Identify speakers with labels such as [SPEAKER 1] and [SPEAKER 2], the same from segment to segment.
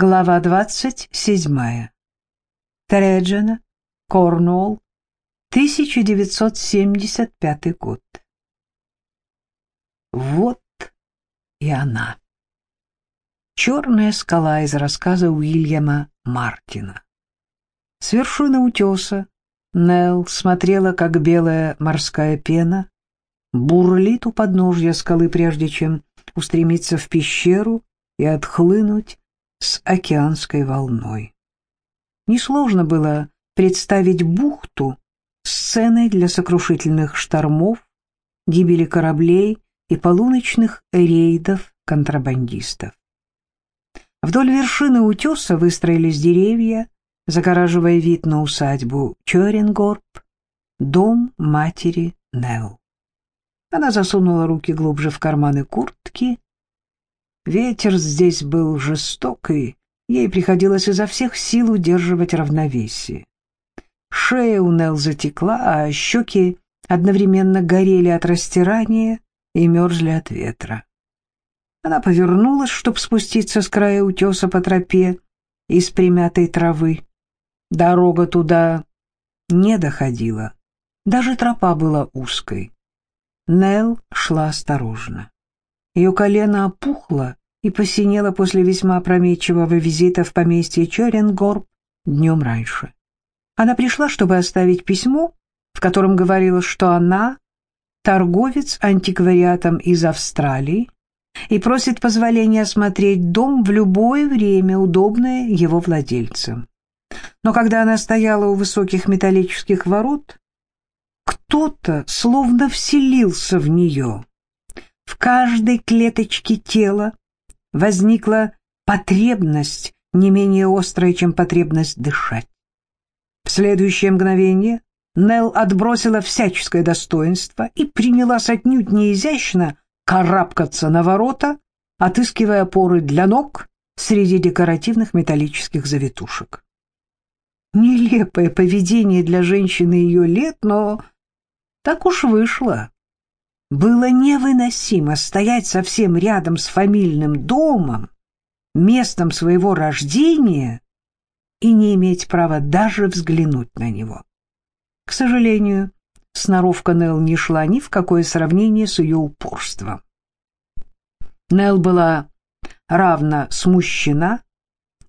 [SPEAKER 1] Глава двадцать седьмая. Треджина, Корнуолл, 1975 год. Вот и она. Черная скала из рассказа Уильяма Мартина. С вершины утеса Нелл смотрела, как белая морская пена бурлит у подножья скалы, прежде чем устремиться в пещеру и отхлынуть с океанской волной. Несложно было представить бухту сценой для сокрушительных штормов, гибели кораблей и полуночных рейдов контрабандистов. Вдоль вершины утеса выстроились деревья, загораживая вид на усадьбу Чорингорб, дом матери Нелл. Она засунула руки глубже в карманы куртки Ветер здесь был жестокий, ей приходилось изо всех сил удерживать равновесие. Шея у Нелл затекла, а щеки одновременно горели от растирания и мерзли от ветра. Она повернулась, чтобы спуститься с края утеса по тропе из примятой травы. Дорога туда не доходила, даже тропа была узкой. Нелл шла осторожно. Ее колено опухло и посинело после весьма опрометчивого визита в поместье Чоренгорб днем раньше. Она пришла, чтобы оставить письмо, в котором говорилось, что она торговец антиквариатом из Австралии и просит позволения осмотреть дом в любое время, удобное его владельцам. Но когда она стояла у высоких металлических ворот, кто-то словно вселился в нее в каждой клеточке тела возникла потребность, не менее острая, чем потребность дышать. В следующее мгновение Нелл отбросила всяческое достоинство и принялась отнюдь неизящно карабкаться на ворота, отыскивая опоры для ног среди декоративных металлических завитушек. Нелепое поведение для женщины ее лет, но так уж вышло. Было невыносимо стоять совсем рядом с фамильным домом, местом своего рождения, и не иметь права даже взглянуть на него. К сожалению, сноровка Нелл не шла ни в какое сравнение с ее упорством. Нелл была равно смущена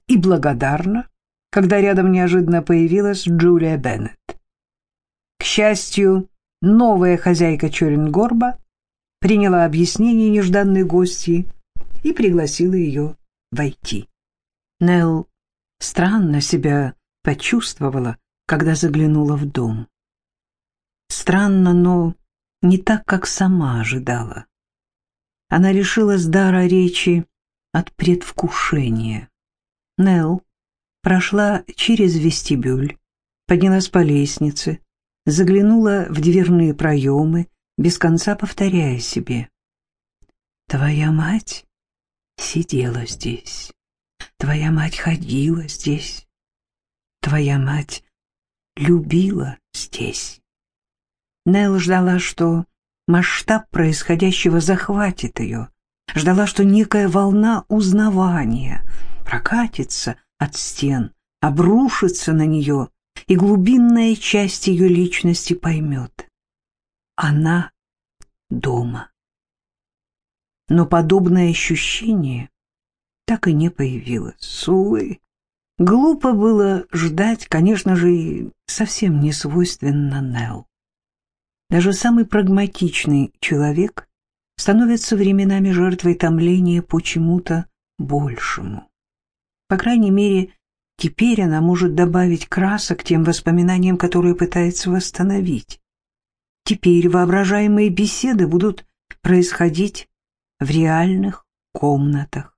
[SPEAKER 1] и благодарна, когда рядом неожиданно появилась Джулия Беннет. К счастью, новая хозяйка Чорингорба приняла объяснение нежданной гости и пригласила ее войти. Нелл странно себя почувствовала, когда заглянула в дом. Странно, но не так, как сама ожидала. Она решила с дара речи от предвкушения. Нелл прошла через вестибюль, поднялась по лестнице, заглянула в дверные проемы, без конца повторяя себе. «Твоя мать сидела здесь, твоя мать ходила здесь, твоя мать любила здесь». Нелл ждала, что масштаб происходящего захватит ее, ждала, что некая волна узнавания прокатится от стен, обрушится на нее и глубинная часть ее личности поймет. Она дома. Но подобное ощущение так и не появилось. Увы, глупо было ждать, конечно же, и совсем не свойственно Нелл. Даже самый прагматичный человек становится временами жертвой томления почему-то большему. По крайней мере, Теперь она может добавить красок тем воспоминаниям, которые пытается восстановить. Теперь воображаемые беседы будут происходить в реальных комнатах.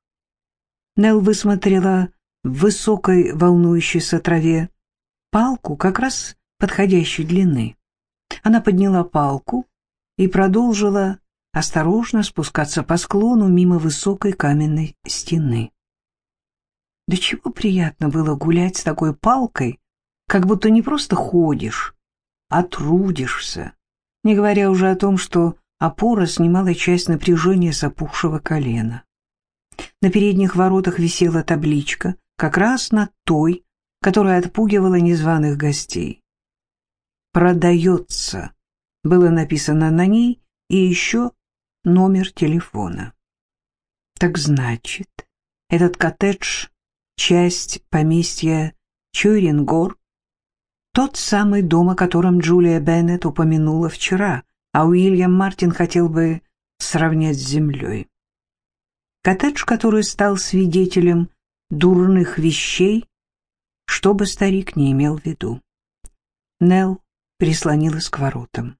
[SPEAKER 1] Нелл высмотрела в высокой волнующейся траве палку как раз подходящей длины. Она подняла палку и продолжила осторожно спускаться по склону мимо высокой каменной стены. Да чего приятно было гулять с такой палкой, как будто не просто ходишь, а трудишься, не говоря уже о том, что опора снимала часть напряжения с опухшего колена. На передних воротах висела табличка, как раз над той, которая отпугивала незваных гостей. «Продается» было написано на ней, и еще номер телефона. Так значит, этот коттедж — часть поместья Чурингор, тот самый дом, о котором Джулия Беннет упомянула вчера, а Уильям Мартин хотел бы сравнять с землей. Коттедж, который стал свидетелем дурных вещей, что бы старик не имел в виду. Нелл прислонилась к воротам.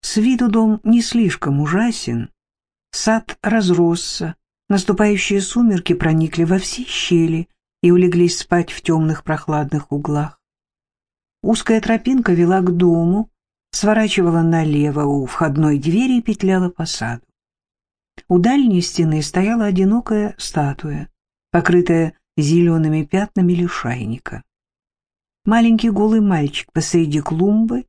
[SPEAKER 1] С виду дом не слишком ужасен. Сад разросся, наступающие сумерки проникли во все щели и улеглись спать в темных прохладных углах. Узкая тропинка вела к дому, сворачивала налево у входной двери и петляла по саду. У дальней стены стояла одинокая статуя, покрытая зелеными пятнами лишайника. Маленький голый мальчик посреди клумбы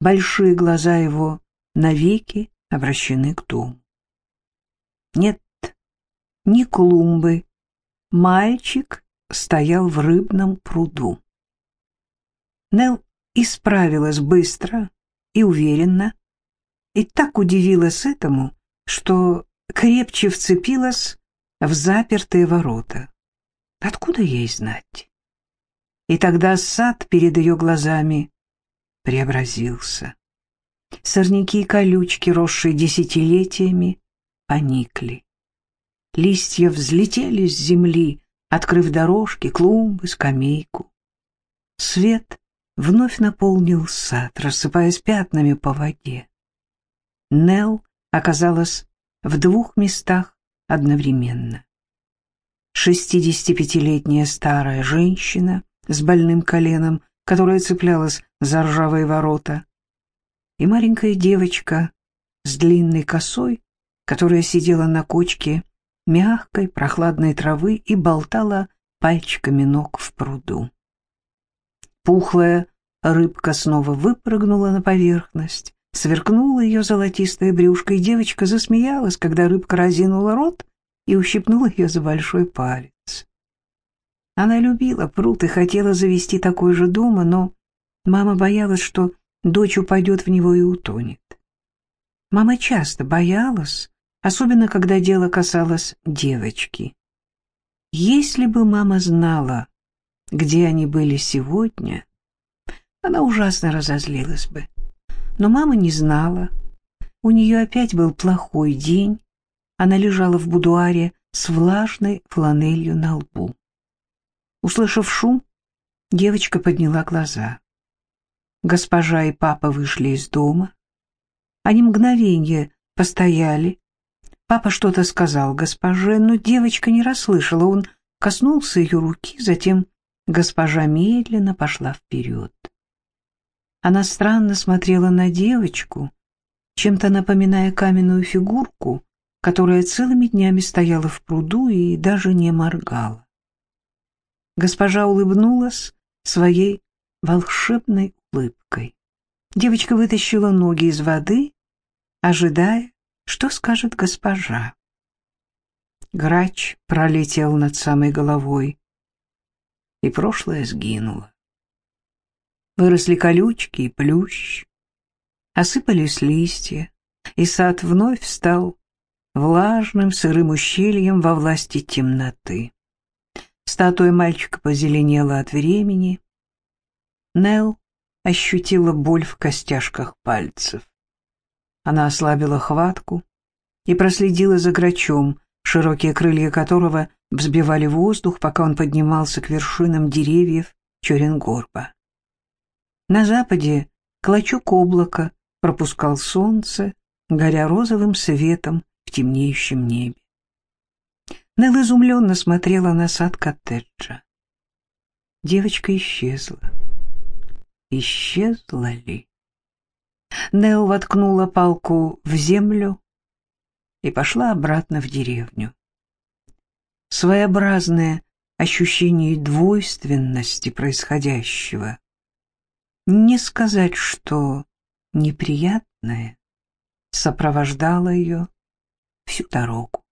[SPEAKER 1] большие глаза его навеки обращены к дому. Нет, ни клумбы. Мальчик стоял в рыбном пруду. Нел исправилась быстро и уверенно, и так удивилась этому, что крепче вцепилась в запертые ворота. Откуда ей знать? И тогда сад перед ее глазами преобразился. Сорняки и колючки, росшие десятилетиями, поникли. Листья взлетели с земли, открыв дорожки, клумбы, скамейку. Свет вновь наполнил сад, рассыпаясь пятнами по воде. Нел оказалась в двух местах одновременно. Шестидесятипятилетняя старая женщина с больным коленом которая цеплялась за ржавые ворота, и маленькая девочка с длинной косой, которая сидела на кочке мягкой прохладной травы и болтала пальчиками ног в пруду. Пухлая рыбка снова выпрыгнула на поверхность, сверкнула ее золотистое брюшко, и девочка засмеялась, когда рыбка разинула рот и ущипнула ее за большой палец. Она любила пруд и хотела завести такой же дома, но мама боялась, что дочь упадет в него и утонет. Мама часто боялась, особенно когда дело касалось девочки. Если бы мама знала, где они были сегодня, она ужасно разозлилась бы. Но мама не знала. У нее опять был плохой день. Она лежала в будуаре с влажной фланелью на лбу. Услышав шум, девочка подняла глаза. Госпожа и папа вышли из дома. Они мгновенье постояли. Папа что-то сказал госпоже, но девочка не расслышала. Он коснулся ее руки, затем госпожа медленно пошла вперед. Она странно смотрела на девочку, чем-то напоминая каменную фигурку, которая целыми днями стояла в пруду и даже не моргала. Госпожа улыбнулась своей волшебной улыбкой. Девочка вытащила ноги из воды, ожидая, что скажет госпожа. Грач пролетел над самой головой, и прошлое сгинуло. Выросли колючки и плющ, осыпались листья, и сад вновь стал влажным сырым ущельем во власти темноты. Статуя мальчика позеленела от времени. Нел ощутила боль в костяшках пальцев. Она ослабила хватку и проследила за грачом, широкие крылья которого взбивали воздух, пока он поднимался к вершинам деревьев Чоренгорба. На западе клочок облака пропускал солнце, горя розовым светом в темнеющем небе. Нелл изумленно смотрела на сад коттеджа. Девочка исчезла. Исчезла ли? Нелл воткнула палку в землю и пошла обратно в деревню. Своеобразное ощущение двойственности происходящего. Не сказать, что неприятное сопровождало ее всю дорогу.